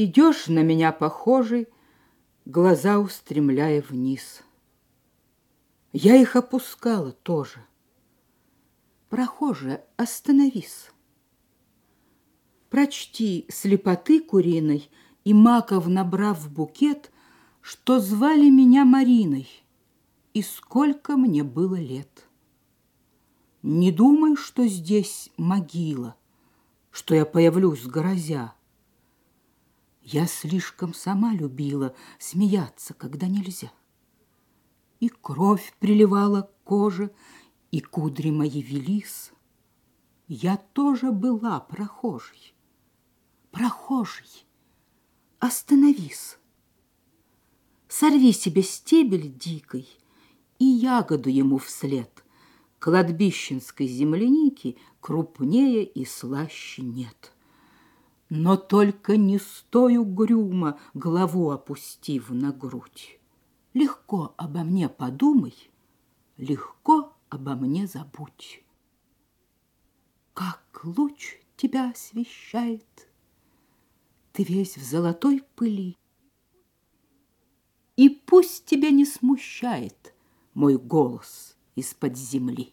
Идешь на меня похожий, глаза устремляя вниз. Я их опускала тоже. Прохожая, остановись. Прочти слепоты куриной и маков набрав букет, что звали меня Мариной и сколько мне было лет. Не думай, что здесь могила, что я появлюсь грозя. Я слишком сама любила смеяться, когда нельзя. И кровь приливала к коже, и кудри мои велись. Я тоже была прохожей. Прохожий, остановись. Сорви себе стебель дикой и ягоду ему вслед. Кладбищенской земляники крупнее и слаще нет. Но только не стой угрюмо, голову опустив на грудь. Легко обо мне подумай, легко обо мне забудь. Как луч тебя освещает, ты весь в золотой пыли. И пусть тебя не смущает мой голос из-под земли.